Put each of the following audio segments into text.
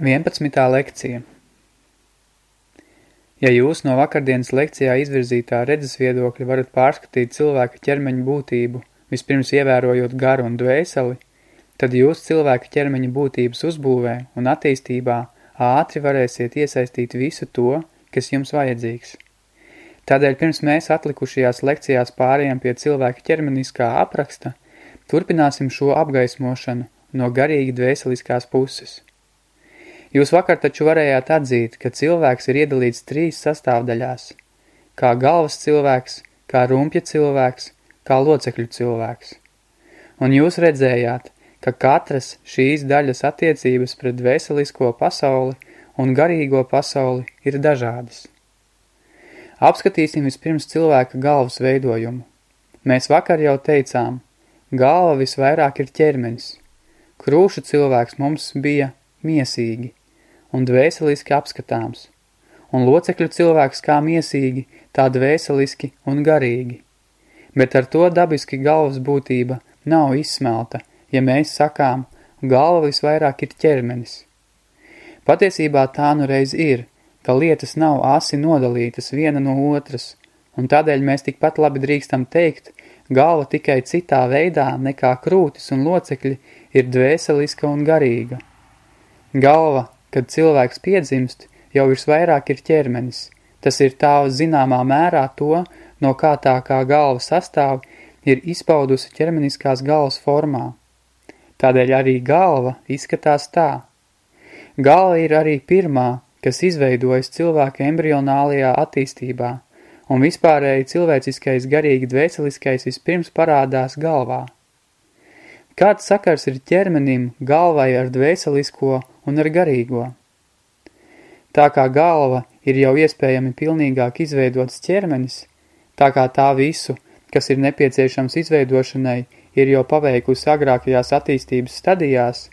11. lekcija Ja jūs no vakardienas lekcijā izvirzītā redzes viedokļa varat pārskatīt cilvēka ķermeņa būtību, vispirms ievērojot garu un dvēseli, tad jūs cilvēka ķermeņa būtības uzbūvē un attīstībā ātri varēsiet iesaistīt visu to, kas jums vajadzīgs. Tādēļ pirms mēs atlikušajās lekcijās pārējām pie cilvēka ķermeniskā apraksta, turpināsim šo apgaismošanu no garīgi dvēseliskās puses – Jūs vakar taču varējāt atzīt, ka cilvēks ir iedalīts trīs sastāvdaļās – kā galvas cilvēks, kā rumpja cilvēks, kā locekļu cilvēks. Un jūs redzējāt, ka katras šīs daļas attiecības pret dvēselisko pasauli un garīgo pasauli ir dažādas. Apskatīsim vispirms cilvēka galvas veidojumu. Mēs vakar jau teicām, galva visvairāk ir ķermenis. Krūšu cilvēks mums bija miesīgi, un dvēseliski apskatāms, un locekļu cilvēks kā miesīgi, tā dvēseliski un garīgi. Bet ar to dabiski galvas būtība nav izsmelta, ja mēs sakām, galva visvairāk ir ķermenis. Patiesībā tā nu reiz ir, ka lietas nav asi nodalītas viena no otras, un tādēļ mēs tikpat labi drīkstam teikt, galva tikai citā veidā nekā krūtis un locekļi ir dvēseliska un garīga. Galva Kad cilvēks piedzimst, jau visvairāk ir ķermenis. Tas ir tā zināmā mērā to, no kā tā kā galva sastāv, ir izpaudusi ķermeniskās galvas formā. Tādēļ arī galva izskatās tā. Galva ir arī pirmā, kas izveidojas cilvēka embrionālajā attīstībā, un vispārēji cilvēciskais garīgi dvēseliskais vispirms parādās galvā. Kāds sakars ir ķermenim, galvai ar dvēselisko un ar garīgo? Tā kā galva ir jau iespējami pilnīgāk izveidots ķermenis, tā kā tā visu, kas ir nepieciešams izveidošanai, ir jau paveikusi agrākajās attīstības stadijās,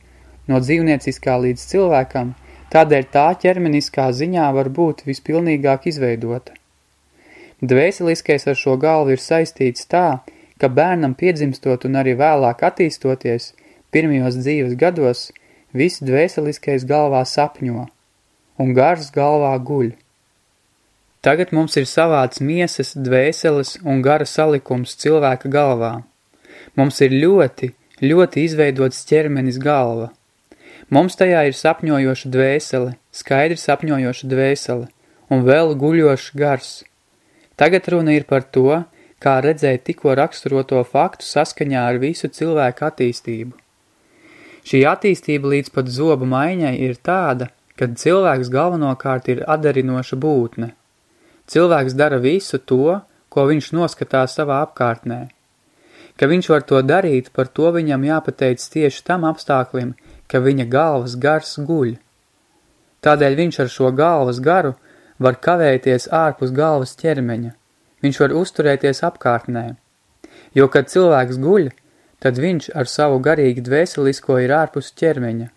no dzīvnieciskā līdz cilvēkam, tādēļ tā ķermeniskā ziņā var būt vispilnīgāk izveidota. Dvēseliskais ar šo galvu ir saistīts tā, ka bērnam piedzimstot un arī vēlāk attīstoties, pirmajos dzīves gados, viss dvēseliskais galvā sapņo, un gars galvā guļ. Tagad mums ir savāds miesas, dvēseles un gara salikums cilvēka galvā. Mums ir ļoti, ļoti izveidots ķermenis galva. Mums tajā ir sapņojoša dvēsele, skaidri sapņojoša dvēsele un vēl guļošs gars. Tagad runa ir par to, kā redzēt tikko raksturoto faktu saskaņā ar visu cilvēku attīstību. Šī attīstība līdz pat zobu maiņai ir tāda, kad cilvēks galvenokārt ir atdarinoša būtne. Cilvēks dara visu to, ko viņš noskatās savā apkārtnē. Ka viņš var to darīt, par to viņam jāpateic tieši tam apstāklim, ka viņa galvas gars guļ. Tādēļ viņš ar šo galvas garu var kavēties ārpus galvas ķermeņa – Viņš var uzturēties apkārtnē, jo, kad cilvēks guļ, tad viņš ar savu garīgi dvēselisko ir ārpus ķermeņa.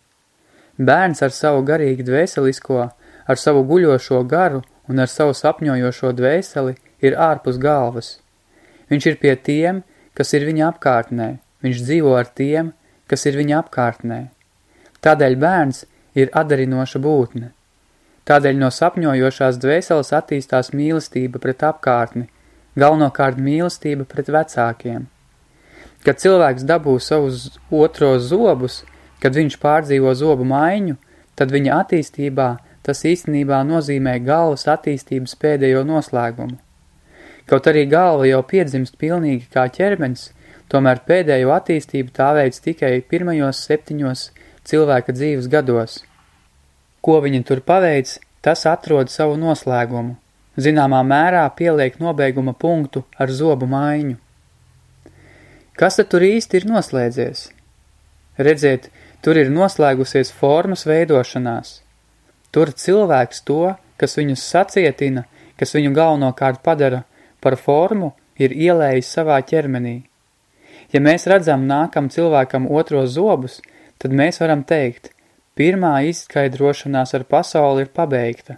Bērns ar savu garīgi dvēselisko, ar savu guļošo garu un ar savu sapņojošo dvēseli ir ārpus galvas. Viņš ir pie tiem, kas ir viņa apkārtnē, viņš dzīvo ar tiem, kas ir viņa apkārtnē. Tādēļ bērns ir atdarinoša būtne. Tādēļ no sapņojošās dvēseles attīstās mīlestība pret apkārtni, galvenokārt mīlestība pret vecākiem. Kad cilvēks dabū savus otros zobus, kad viņš pārdzīvo zobu maiņu, tad viņa attīstībā tas īstenībā nozīmē galvas attīstības pēdējo noslēgumu. Kaut arī galva jau piedzimst pilnīgi kā ķermenis, tomēr pēdējo attīstību tā veids tikai pirmajos septiņos cilvēka dzīves gados – Ko viņa tur paveic, tas atrod savu noslēgumu. Zināmā mērā pieliek nobeiguma punktu ar zobu maiņu. Kas tad tur īsti ir noslēdzies? Redziet, tur ir noslēgusies formas veidošanās. Tur cilvēks to, kas viņus sacietina, kas viņu galvenokārt padara par formu, ir ielējis savā ķermenī. Ja mēs redzam nākam cilvēkam otros zobus, tad mēs varam teikt – Pirmā izskaidrošanās ar pasauli ir pabeigta.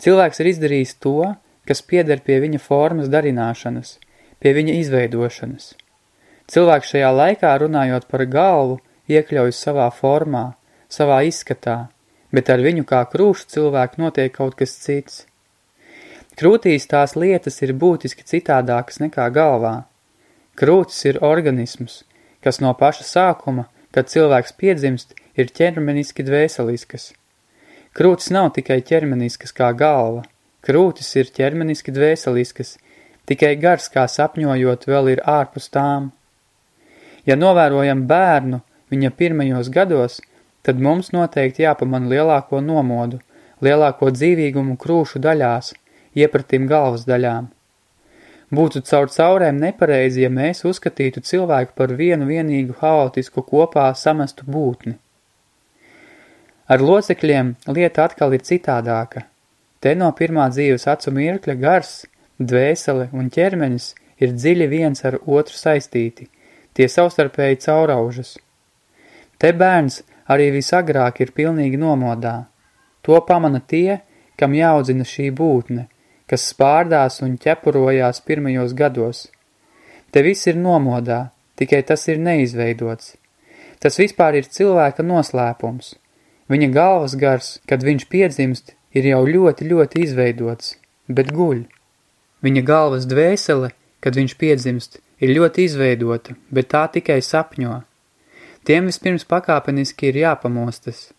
Cilvēks ir izdarījis to, kas pieder pie viņa formas darināšanas, pie viņa izveidošanas. Cilvēks šajā laikā runājot par galvu, iekļaujas savā formā, savā izskatā, bet ar viņu kā krūšu cilvēku notiek kaut kas cits. Krūtīs tās lietas ir būtiski citādākas nekā galvā. Krūtis ir organisms, kas no paša sākuma, kad cilvēks piedzimst, ir ķermeniski dvēseliskas. Krūtis nav tikai ķermeniskas kā galva. Krūtis ir ķermeniski dvēseliskas, tikai gars kā sapņojot vēl ir ārpus tām. Ja novērojam bērnu viņa pirmajos gados, tad mums noteikti jāpamana lielāko nomodu, lielāko dzīvīgumu krūšu daļās, iepratim galvas daļām. Būtu caur caurēm nepareizi, ja mēs uzskatītu cilvēku par vienu vienīgu haotisku kopā samestu būtni. Ar locekļiem lieta atkal ir citādāka. Te no pirmā dzīves acu mirkļa gars, dvēsele un ķermenis ir dziļi viens ar otru saistīti, tie savstarpēji cauraužas. Te bērns arī visagrāk ir pilnīgi nomodā. To pamana tie, kam jāaudzina šī būtne, kas spārdās un ķepurojās pirmajos gados. Te viss ir nomodā, tikai tas ir neizveidots. Tas vispār ir cilvēka noslēpums. Viņa galvas gars, kad viņš piedzimst, ir jau ļoti, ļoti izveidots, bet guļ. Viņa galvas dvēsele, kad viņš piedzimst, ir ļoti izveidota, bet tā tikai sapņo. Tiem vispirms pakāpeniski ir jāpamostas.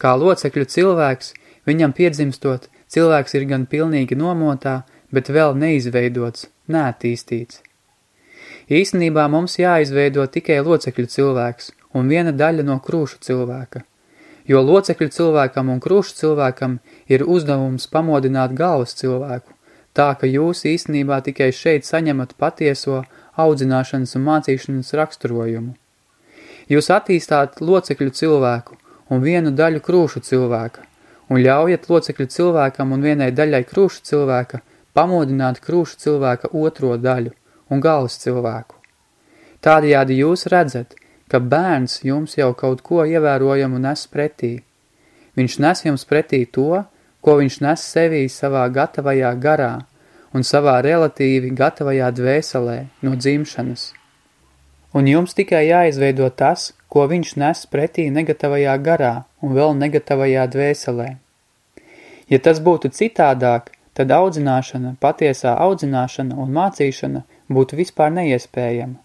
Kā locekļu cilvēks, viņam piedzimstot, cilvēks ir gan pilnīgi nomotā, bet vēl neizveidots, neattīstīts. Īstenībā mums jāizveido tikai locekļu cilvēks un viena daļa no krūšu cilvēka. Jo locekļu cilvēkam un krūšu cilvēkam ir uzdevums pamodināt galvas cilvēku, tā ka jūs īstenībā tikai šeit saņemat patieso audzināšanas un mācīšanas raksturojumu. Jūs attīstāt locekļu cilvēku un vienu daļu krūšu cilvēka, un ļaujat locekļu cilvēkam un vienai daļai krūšu cilvēka pamodināt krūšu cilvēka otro daļu un galvas cilvēku. Tādējādi jūs redzat, ka bērns jums jau kaut ko ievērojamu nes pretī. Viņš nes jums pretī to, ko viņš nes sevī savā gatavajā garā un savā relatīvi gatavajā dvēselē no dzimšanas un jums tikai jāizveido tas, ko viņš nes pretī negatavajā garā un vēl negatavajā dvēselē. Ja tas būtu citādāk, tad audzināšana, patiesā audzināšana un mācīšana būtu vispār neiespējama.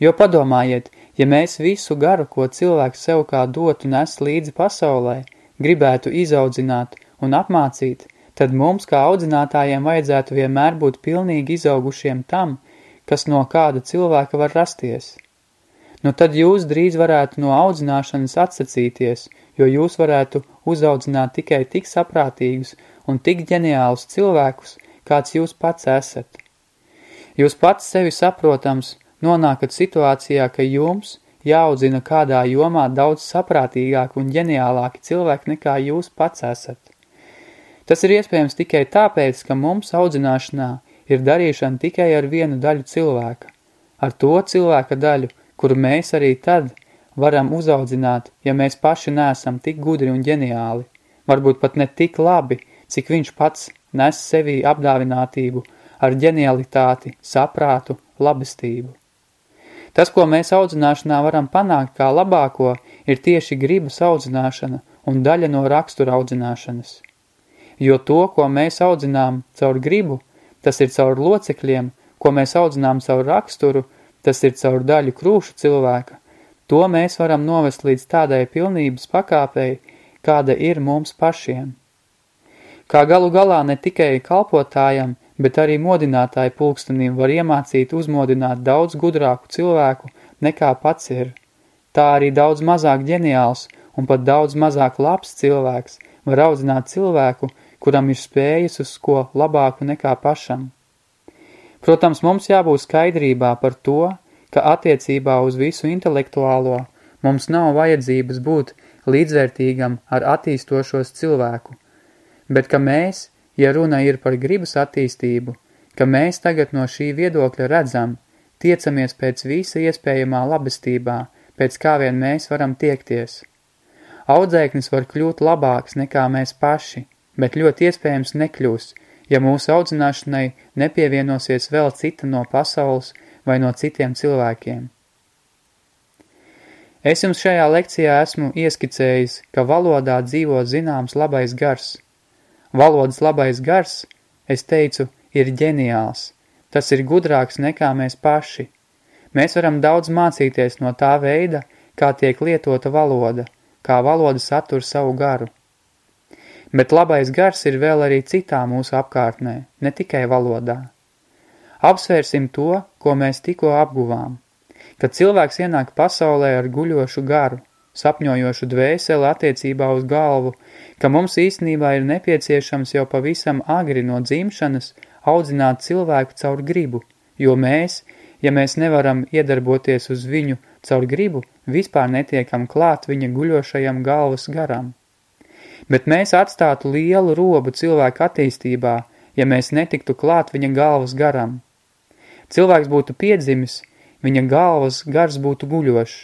Jo padomājiet, ja mēs visu garu, ko cilvēks sev kā dotu nes līdzi pasaulē, gribētu izaudzināt un apmācīt, tad mums kā audzinātājiem vajadzētu vienmēr būt pilnīgi izaugušiem tam, kas no kāda cilvēka var rasties. Nu tad jūs drīz varētu no audzināšanas atsacīties, jo jūs varētu uzaudzināt tikai tik saprātīgus un tik ģeniālus cilvēkus, kāds jūs pats esat. Jūs pats sevi saprotams nonākat situācijā, ka jums jāaudzina kādā jomā daudz saprātīgāk un ģeniālāki cilvēki nekā jūs pats esat. Tas ir iespējams tikai tāpēc, ka mums audzināšanā ir darīšana tikai ar vienu daļu cilvēka, ar to cilvēka daļu, kuru mēs arī tad varam uzaudzināt, ja mēs paši neesam tik gudri un ģeniāli, varbūt pat ne tik labi, cik viņš pats nes sevī apdāvinātību ar ģenialitāti, saprātu, labestību. Tas, ko mēs audzināšanā varam panākt kā labāko, ir tieši gribas audzināšana un daļa no rakstura audzināšanas. Jo to, ko mēs audzinām caur gribu, tas ir caur locekļiem, ko mēs audzinām caur raksturu, tas ir caur daļu krūšu cilvēka, to mēs varam novest līdz tādai pilnības pakāpei, kāda ir mums pašiem. Kā galu galā ne tikai kalpotājam, bet arī modinātāju pulkstenim var iemācīt uzmodināt daudz gudrāku cilvēku nekā pats ir. Tā arī daudz mazāk ģeniāls un pat daudz mazāk labs cilvēks var audzināt cilvēku, kuram ir spējas uz ko labāku nekā pašam. Protams, mums jābūt skaidrībā par to, ka attiecībā uz visu intelektuālo mums nav vajadzības būt līdzvērtīgam ar attīstošos cilvēku, bet ka mēs, ja runa ir par gribas attīstību, ka mēs tagad no šī viedokļa redzam, tiecamies pēc visa iespējamā labestībā, pēc kā vien mēs varam tiekties. Audzēknis var kļūt labāks nekā mēs paši, bet ļoti iespējams nekļūs, ja mūsu audzināšanai nepievienosies vēl cita no pasaules vai no citiem cilvēkiem. Es jums šajā lekcijā esmu ieskicējis, ka valodā dzīvo zināms labais gars. Valodas labais gars, es teicu, ir ģeniāls. Tas ir gudrāks nekā mēs paši. Mēs varam daudz mācīties no tā veida, kā tiek lietota valoda, kā valoda satur savu garu. Bet labais gars ir vēl arī citā mūsu apkārtnē, ne tikai valodā. Apsvērsim to, ko mēs tikko apguvām. Kad cilvēks ienāk pasaulē ar guļošu garu, sapņojošu dvēseli attiecībā uz galvu, ka mums īstenībā ir nepieciešams jau pavisam agri no dzimšanas audzināt cilvēku caur gribu, jo mēs, ja mēs nevaram iedarboties uz viņu caur gribu, vispār netiekam klāt viņa guļošajam galvas garam bet mēs atstātu lielu robu cilvēku attīstībā, ja mēs netiktu klāt viņa galvas garam. Cilvēks būtu piedzimis, viņa galvas gars būtu guļošs.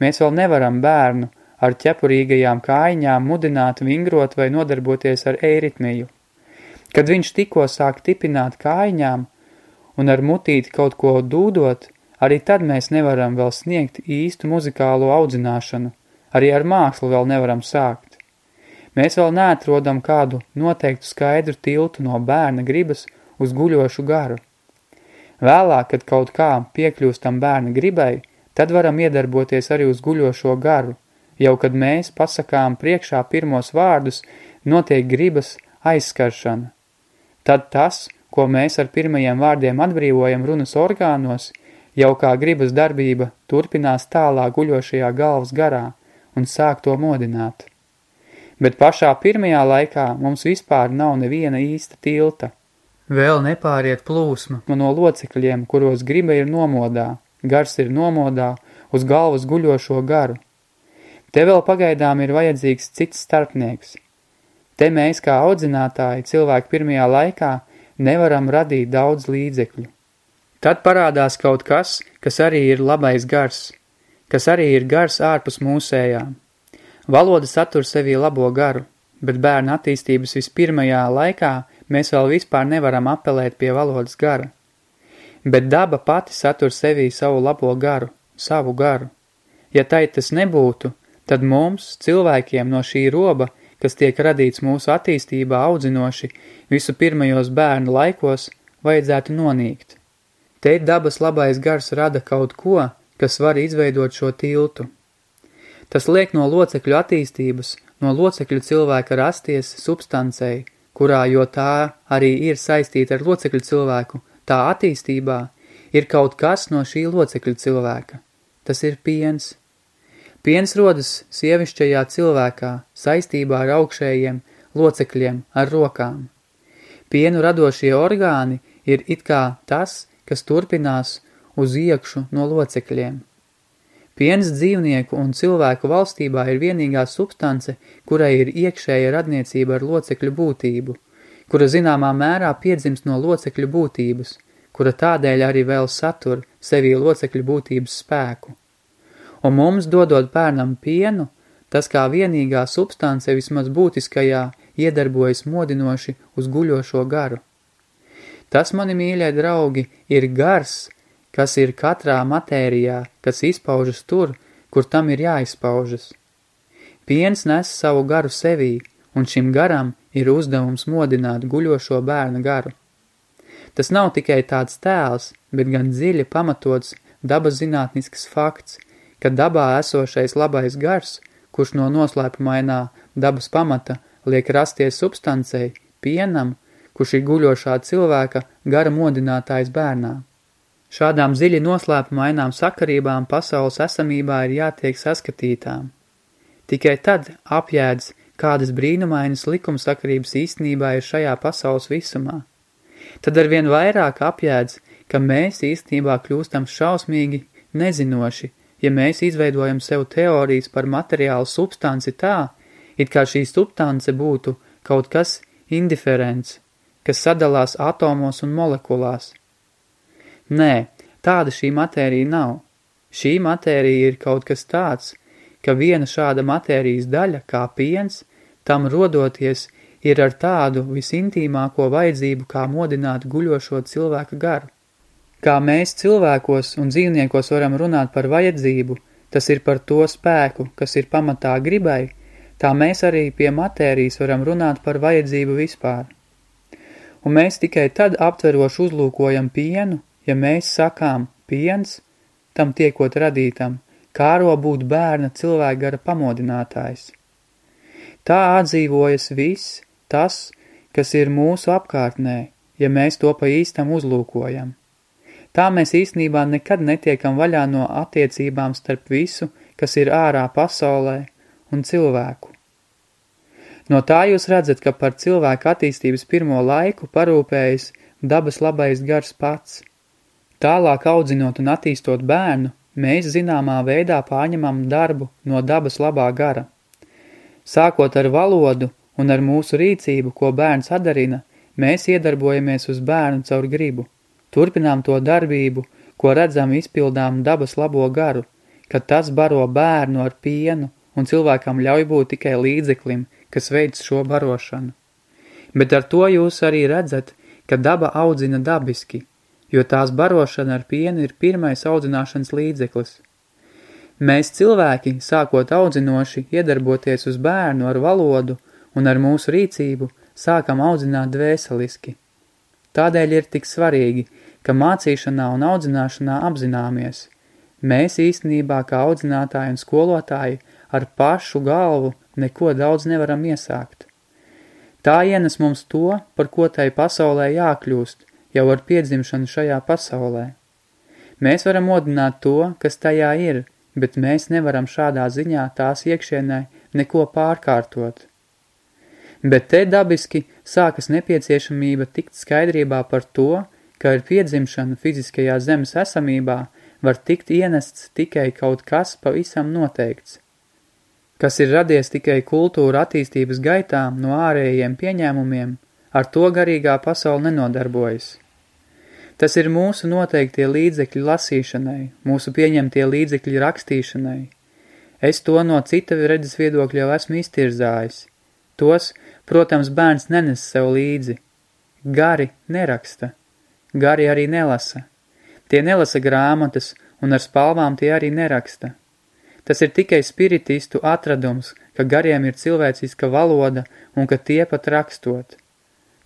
Mēs vēl nevaram bērnu ar ķepurīgajām kājiņām mudināt, vingrot vai nodarboties ar eiritmiju. Kad viņš tikko sāk tipināt kājiņām un ar mutīti kaut ko dūdot, arī tad mēs nevaram vēl sniegt īstu muzikālo audzināšanu, arī ar mākslu vēl nevaram sākt. Mēs vēl neatrodam kādu noteiktu skaidru tiltu no bērna gribas uz guļošu garu. Vēlāk, kad kaut kā piekļūstam bērna gribai, tad varam iedarboties arī uz guļošo garu, jau kad mēs pasakām priekšā pirmos vārdus, notiek gribas aizskaršana. Tad tas, ko mēs ar pirmajiem vārdiem atbrīvojam runas orgānos, jau kā gribas darbība turpinās tālāk guļošajā galvas garā un sāk to modināt bet pašā pirmajā laikā mums vispār nav neviena īsta tilta. Vēl nepāriet plūsma no locekļiem, kuros griba ir nomodā, gars ir nomodā, uz galvas guļošo garu. Te vēl pagaidām ir vajadzīgs cits starpnieks. Te mēs kā audzinātāji cilvēku pirmajā laikā nevaram radīt daudz līdzekļu. Tad parādās kaut kas, kas arī ir labais gars, kas arī ir gars ārpus mūsējām. Valoda satur sevī labo garu, bet bērna attīstības vispirmajā laikā mēs vēl vispār nevaram apelēt pie valodas gara. Bet daba pati satur sevī savu labo garu, savu garu. Ja tai tas nebūtu, tad mums, cilvēkiem no šī roba, kas tiek radīts mūsu attīstībā audzinoši visu pirmajos bērnu laikos, vajadzētu nonīkt. Te dabas labais gars rada kaut ko, kas var izveidot šo tiltu. Tas liek no locekļu attīstības, no locekļu cilvēka rasties substancei, kurā, jo tā arī ir saistīta ar locekļu cilvēku, tā attīstībā ir kaut kas no šī locekļu cilvēka. Tas ir piens. Piens rodas sievišķajā cilvēkā saistībā ar augšējiem locekļiem, ar rokām. Pienu radošie orgāni ir it kā tas, kas turpinās uz iekšu no locekļiem. Piens dzīvnieku un cilvēku valstībā ir vienīgā substance, kurai ir iekšēja radniecība ar locekļu būtību, kura zināmā mērā piedzimst no locekļu būtības, kura tādēļ arī vēl satur sevī locekļu būtības spēku. Un mums, dodot bērnam pienu, tas kā vienīgā substance vismaz būtiskajā iedarbojas modinoši uz guļošo garu. Tas, mani mīļie draugi, ir gars, kas ir katrā matērijā, kas izpaužas tur, kur tam ir jāizpaužas. Piens nes savu garu sevī, un šim garam ir uzdevums modināt guļošo bērnu garu. Tas nav tikai tāds tēls, bet gan dziļi pamatots dabas zinātnisks fakts, ka dabā esošais labais gars, kurš no noslēpumainā dabas pamata liek rasties substancei, pienam, kurš ir guļošā cilvēka gara modinātājs bērnā. Šādām dziļi noslēpumainām sakarībām pasaules esamībā ir jātiek saskatītām. Tikai tad apjēdz, kādas brīnumainas likumsakarības īstenībā ir šajā pasaules visumā. Tad arvien vairāk apjēdz, ka mēs īstenībā kļūstam šausmīgi nezinoši, ja mēs izveidojam sev teorijas par materiālu substanci tā, it kā šī substance būtu kaut kas indiferents, kas sadalās atomos un molekulās – Nē, tāda šī matērija nav. Šī matērija ir kaut kas tāds, ka viena šāda matērijas daļa, kā piens, tam rodoties, ir ar tādu visintīmāko vajadzību, kā modināt guļošo cilvēka garu. Kā mēs cilvēkos un dzīvniekos varam runāt par vajadzību, tas ir par to spēku, kas ir pamatā gribai, tā mēs arī pie matērijas varam runāt par vajadzību vispār. Un mēs tikai tad aptveroši uzlūkojam pienu, ja mēs sakām piens, tam tiekot radītam, kāro būt bērna cilvēkgara pamodinātājs. Tā atdzīvojas viss, tas, kas ir mūsu apkārtnē, ja mēs to pa īstam uzlūkojam. Tā mēs īstenībā nekad netiekam vaļā no attiecībām starp visu, kas ir ārā pasaulē un cilvēku. No tā jūs redzat, ka par cilvēku attīstības pirmo laiku parūpējas dabas labais gars pats. Tālāk audzinot un attīstot bērnu, mēs zināmā veidā pārņemam darbu no dabas labā gara. Sākot ar valodu un ar mūsu rīcību, ko bērns adarina, mēs iedarbojamies uz bērnu caur gribu. Turpinām to darbību, ko redzam izpildām dabas labo garu, kad tas baro bērnu ar pienu un cilvēkam ļauj būt tikai līdzeklim, kas veids šo barošanu. Bet ar to jūs arī redzat, ka daba audzina dabiski, jo tās barošana ar pienu ir pirmais audzināšanas līdzeklis. Mēs cilvēki, sākot audzinoši, iedarboties uz bērnu ar valodu un ar mūsu rīcību, sākam audzināt dvēseliski. Tādēļ ir tik svarīgi, ka mācīšanā un audzināšanā apzināmies. Mēs īstenībā kā audzinātāji un skolotāji ar pašu galvu neko daudz nevaram iesākt. Tā ienes mums to, par ko tai pasaulē jākļūst, jau ar piedzimšanu šajā pasaulē. Mēs varam modināt to, kas tajā ir, bet mēs nevaram šādā ziņā tās iekšienē neko pārkārtot. Bet te dabiski sākas nepieciešamība tikt skaidrībā par to, ka ar piedzimšanu fiziskajā zemes esamībā var tikt ienests tikai kaut kas pavisam noteikts, kas ir radies tikai kultūra attīstības gaitā no ārējiem pieņēmumiem, ar to garīgā pasaule nenodarbojas. Tas ir mūsu noteiktie līdzekļi lasīšanai, mūsu pieņemtie līdzekļi rakstīšanai. Es to no cita redzes viedokļa jau esmu iztirzājis. Tos, protams, bērns nenes sev līdzi. Gari neraksta. Gari arī nelasa. Tie nelasa grāmatas, un ar spalvām tie arī neraksta. Tas ir tikai spiritistu atradums, ka gariem ir cilvēciska valoda un ka tie pat rakstot.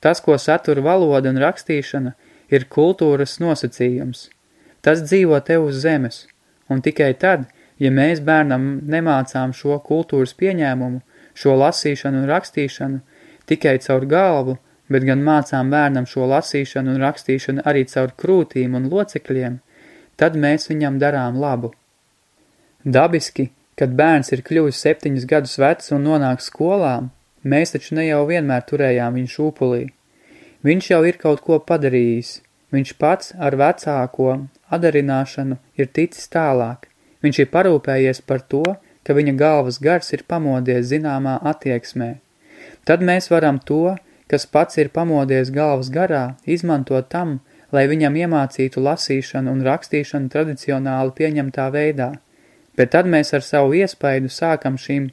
Tas, ko satur valoda un rakstīšana, ir kultūras nosacījums. Tas dzīvo tev uz zemes, un tikai tad, ja mēs bērnam nemācām šo kultūras pieņēmumu, šo lasīšanu un rakstīšanu, tikai caur galvu, bet gan mācām bērnam šo lasīšanu un rakstīšanu arī caur krūtīm un locekļiem, tad mēs viņam darām labu. Dabiski, kad bērns ir kļuvis septiņus gadus vecs un nonāk skolām, mēs taču ne jau vienmēr turējām viņu šūpulī. Viņš jau ir kaut ko padarījis, viņš pats ar vecāko adarināšanu ir ticis tālāk, viņš ir parūpējies par to, ka viņa galvas gars ir pamodies zināmā attieksmē. Tad mēs varam to, kas pats ir pamodies galvas garā, izmantot tam, lai viņam iemācītu lasīšanu un rakstīšanu tradicionāli pieņemtā veidā, bet tad mēs ar savu iespaidu sākam šīm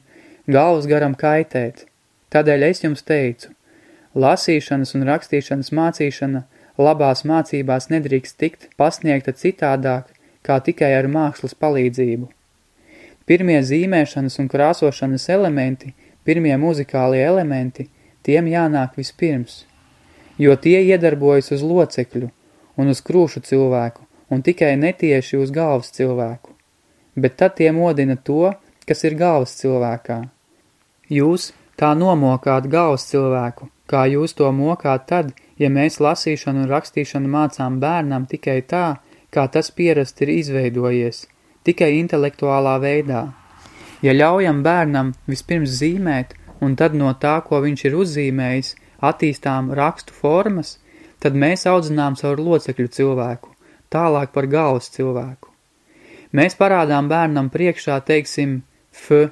galvas garam kaitēt. Tādēļ es jums teicu, lasīšanas un rakstīšanas mācīšana labās mācībās nedrīkst tikt pasniegta citādāk, kā tikai ar mākslas palīdzību. Pirmie zīmēšanas un krāsošanas elementi, pirmie muzikālie elementi – tiem jānāk vispirms, jo tie iedarbojas uz locekļu un uz krūšu cilvēku un tikai netieši uz galvas cilvēku, bet tad tie modina to, kas ir galvas cilvēkā. Jūs tā nomokāt galvas cilvēku, kā jūs to mokāt tad, ja mēs lasīšanu un rakstīšanu mācām bērnam tikai tā, kā tas pierast ir izveidojies, tikai intelektuālā veidā. Ja ļaujam bērnam vispirms zīmēt un tad no tā, ko viņš ir uzzīmējis, attīstām rakstu formas, tad mēs audzinām caur locekļu cilvēku, tālāk par galvas cilvēku. Mēs parādām bērnam priekšā, teiksim, f.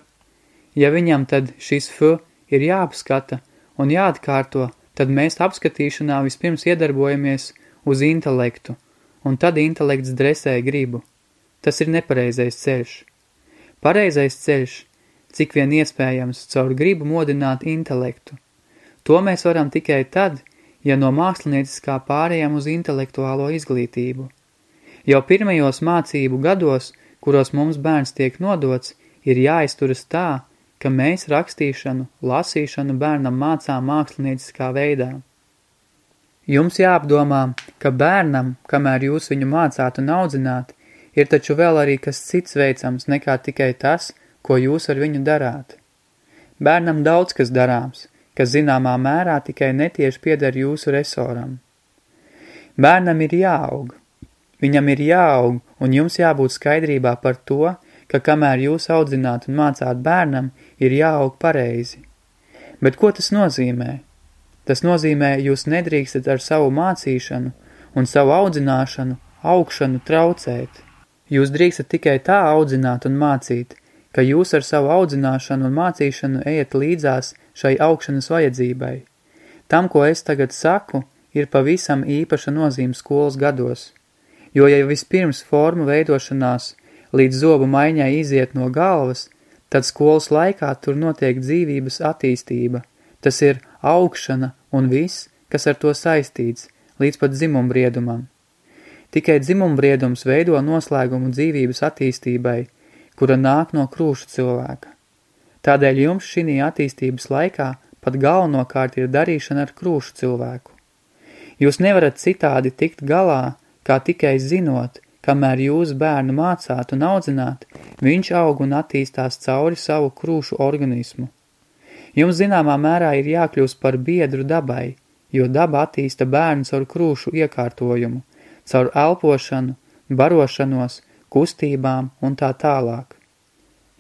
Ja viņam tad šis f ir jāapskata un jāatkārto, tad mēs apskatīšanā vispirms iedarbojamies uz intelektu, un tad intelekts dresē gribu. Tas ir nepareizais ceļš. Pareizais ceļš cik vien iespējams caur gribu modināt intelektu. To mēs varam tikai tad, ja no mākslinieciskā pārējām uz intelektuālo izglītību. Jau pirmajos mācību gados kuros mums bērns tiek nodots, ir jāizturas tā, ka mēs rakstīšanu, lasīšanu bērnam mācām mākslinieciskā veidā. Jums jāapdomā, ka bērnam, kamēr jūs viņu mācāt un audzināt, ir taču vēl arī kas cits veicams nekā tikai tas, ko jūs ar viņu darāt. Bērnam daudz kas darāms, kas zināmā mērā tikai netieši pieder jūsu resoram. Bērnam ir jāaug. Viņam ir jāaug, un jums jābūt skaidrībā par to, ka kamēr jūs audzināt un mācāt bērnam, ir jāaug pareizi. Bet ko tas nozīmē? Tas nozīmē, jūs nedrīkstat ar savu mācīšanu un savu audzināšanu, augšanu traucēt. Jūs drīkstat tikai tā audzināt un mācīt, ka jūs ar savu audzināšanu un mācīšanu ejat līdzās šai augšanas vajadzībai. Tam, ko es tagad saku, ir pavisam īpaša nozīme skolas gados, jo ja vispirms formu veidošanās līdz zobu maiņai iziet no galvas, tad skolas laikā tur notiek dzīvības attīstība. Tas ir augšana un viss, kas ar to saistīts, līdz pat dzimumbriedumam. Tikai dzimumbriedums veido noslēgumu dzīvības attīstībai, kura nāk no krūša cilvēka. Tādēļ jums šī attīstības laikā pat galvenokārt ir darīšana ar krūšu cilvēku. Jūs nevarat citādi tikt galā, kā tikai zinot, Kamēr jūs bērnu mācāt un audzināt, viņš aug un attīstās cauri savu krūšu organismu. Jums zināmā mērā ir jākļūst par biedru dabai, jo daba attīsta bērnu caur krūšu iekārtojumu, caur elpošanu, barošanos, kustībām un tā tālāk.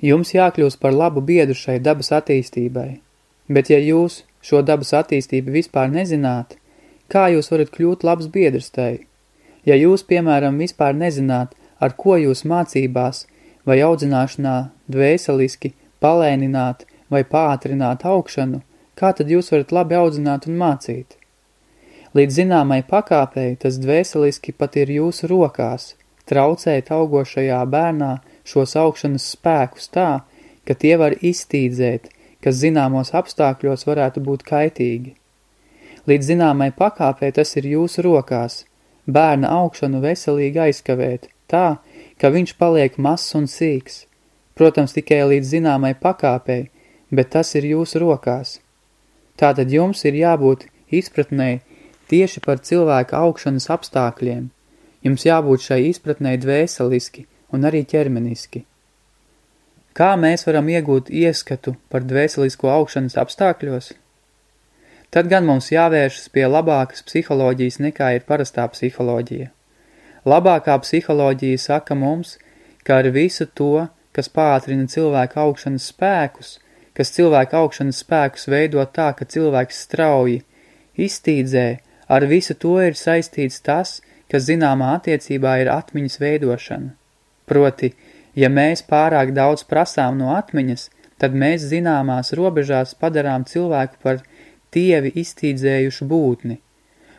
Jums jākļūst par labu biedru šai dabas attīstībai, bet ja jūs šo dabas attīstību vispār nezināt, kā jūs varat kļūt labs biedrs tai? Ja jūs, piemēram, vispār nezināt, ar ko jūs mācībās vai audzināšanā dvēseliski palēnināt vai pātrināt augšanu, kā tad jūs varat labi audzināt un mācīt? Līdz zināmai pakāpei tas dvēseliski pat ir jūsu rokās, traucēt augošajā bērnā šos augšanas spēkus tā, ka tie var iztīdzēt, kas zināmos apstākļos varētu būt kaitīgi. Līdz zināmai pakāpei tas ir jūsu rokās, bērna augšanu veselīgi aizkavēt, tā, ka viņš paliek mazs un sīks, protams tikai līdz zināmai pakāpei, bet tas ir jūsu rokās. Tātad jums ir jābūt izpratnē tieši par cilvēka augšanas apstākļiem, jums jābūt šai izpratnē dvēseliski un arī ķermeniski. Kā mēs varam iegūt ieskatu par dvēselisko augšanas apstākļos? Tad gan mums jāvēršas pie labākas psiholoģijas nekā ir parastā psiholoģija. Labākā psiholoģija saka mums, ka ar visu to, kas pātrina cilvēka augšanas spēkus, kas cilvēka augšanas spēkus veido tā, ka cilvēks strauji iztīdzē, ar visu to ir saistīts tas, kas zināmā attiecībā ir atmiņas veidošana. Proti, ja mēs pārāk daudz prasām no atmiņas, tad mēs zināmās robežās padarām cilvēku par tievi iztīdzējušu būtni,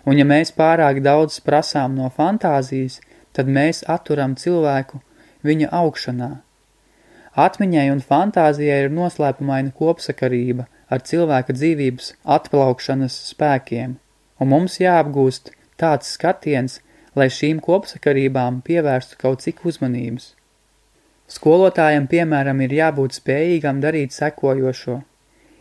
un ja mēs pārāk daudz prasām no fantāzijas, tad mēs atturam cilvēku viņa augšanā. Atmiņai un fantāzijai ir noslēpumaina kopsakarība ar cilvēka dzīvības atplaukšanas spēkiem, un mums jāapgūst tāds skatiens, lai šīm kopsakarībām pievērstu kaut cik uzmanības. Skolotājam, piemēram, ir jābūt spējīgam darīt sekojošo –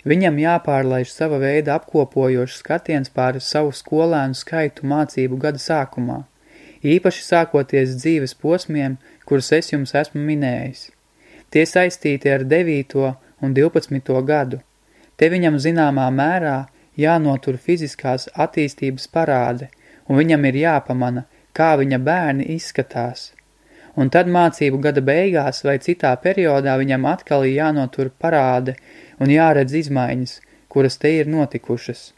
Viņam jāpārlaiž sava veida apkopojošs skatiens pār savu skolēnu skaitu mācību gada sākumā, īpaši sākoties dzīves posmiem, kurus es jums esmu minējis. Tie saistīti ar 9. un 12. gadu. Te viņam zināmā mērā jānotur fiziskās attīstības parāde, un viņam ir jāpamana, kā viņa bērni izskatās. Un tad mācību gada beigās vai citā periodā viņam atkal jānotur parāde, un jāredz izmaiņas, kuras te ir notikušas.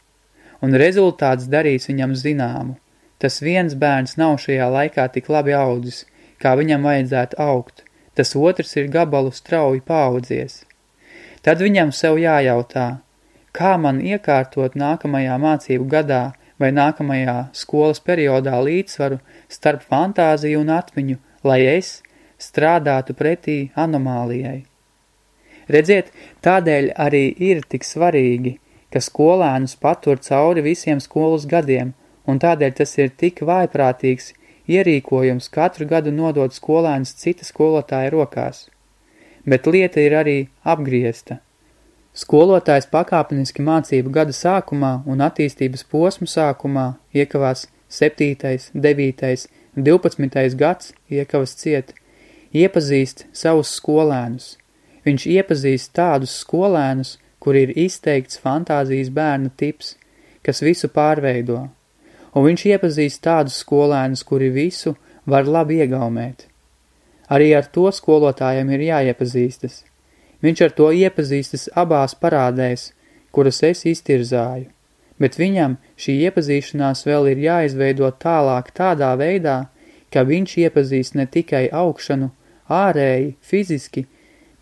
Un rezultāts darīs viņam zināmu. Tas viens bērns nav šajā laikā tik labi audzis, kā viņam vajadzētu augt. Tas otrs ir gabalu strauji paaudzies. Tad viņam sev jājautā, kā man iekārtot nākamajā mācību gadā vai nākamajā skolas periodā līdzsvaru starp fantāziju un atmiņu, lai es strādātu pretī anomālijai. Redziet, tādēļ arī ir tik svarīgi, ka skolēnus patur cauri visiem skolas gadiem, un tādēļ tas ir tik vājprātīgs ierīkojums katru gadu nodot skolēns cita skolotāja rokās. Bet lieta ir arī apgriezta. Skolotājs pakāpeniski mācību gada sākumā un attīstības posmu sākumā iekavās 7., 9., 12. gads iekavas ciet, iepazīst savus skolēnus. Viņš iepazīst tādus skolēnus, kur ir izteikts fantāzijas bērna tips, kas visu pārveido – un viņš iepazīst tādus skolēnus, kuri visu var labi iegaumēt. Arī ar to skolotājiem ir jāiepazīstas. Viņš ar to iepazīstas abās parādēs, kuras es iztirzāju, bet viņam šī iepazīšanās vēl ir jāizveido tālāk tādā veidā, ka viņš iepazīst ne tikai augšanu, ārēji, fiziski,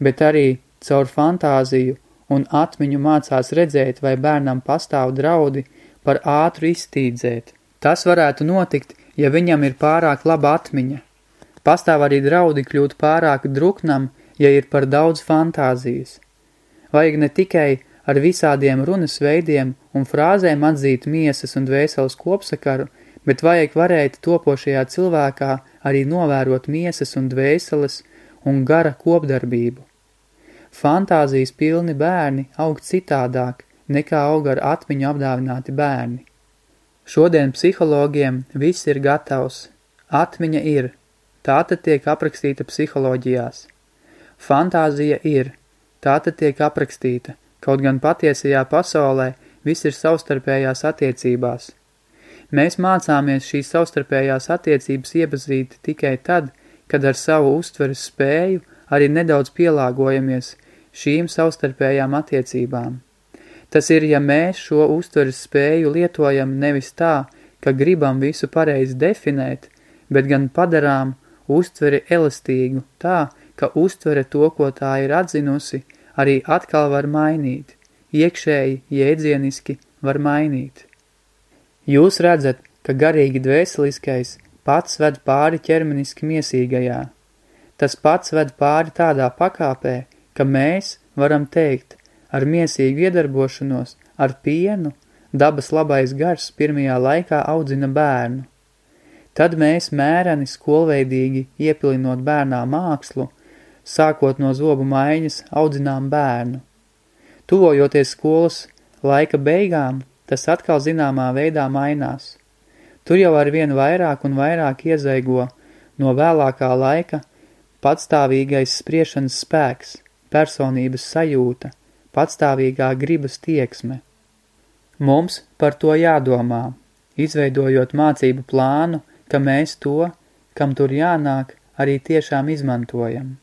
bet arī caur fantāziju un atmiņu mācās redzēt, vai bērnam pastāv draudi par ātru iztīdzēt. Tas varētu notikt, ja viņam ir pārāk laba atmiņa. Pastāv arī draudi kļūt pārāk druknam, ja ir par daudz fantāzijas. Vajag ne tikai ar visādiem runas veidiem un frāzēm atzīt miesas un dvēseles kopsakaru, bet vajag varēt topošajā cilvēkā arī novērot miesas un dvēseles un gara kopdarbību. Fantāzijas pilni bērni aug citādāk, nekā aug ar atmiņu apdāvināti bērni. Šodien psihologiem viss ir gatavs. Atmiņa ir. Tā tad tiek aprakstīta psiholoģijās. Fantāzija ir. Tā tad tiek aprakstīta, kaut gan patiesajā pasaulē viss ir savstarpējās attiecībās. Mēs mācāmies šīs savstarpējās attiecības iepazīt tikai tad, kad ar savu uztveres spēju arī nedaudz pielāgojamies šīm savstarpējām attiecībām. Tas ir, ja mēs šo uztveres spēju lietojam nevis tā, ka gribam visu pareizi definēt, bet gan padarām uztveri elastīgu tā, ka uztvere to, ko tā ir atzinusi, arī atkal var mainīt, iekšēji, jēdzieniski var mainīt. Jūs redzat, ka garīgi dvēseliskais pats ved pāri ķermeniski miesīgajā. Tas pats ved pāri tādā pakāpē, ka mēs varam teikt, ar miesīgu iedarbošanos, ar pienu, dabas labais gars pirmajā laikā audzina bērnu. Tad mēs mēreni skolveidīgi iepilinot bērnā mākslu, sākot no zobu maiņas, audzinām bērnu. Tuvojoties skolas laika beigām, tas atkal zināmā veidā mainās. Tur jau ar vien vairāk un vairāk iezaigo no vēlākā laika patstāvīgais spriešanas spēks, personības sajūta – patstāvīgā gribas tieksme. Mums par to jādomā, izveidojot mācību plānu, ka mēs to, kam tur jānāk, arī tiešām izmantojam.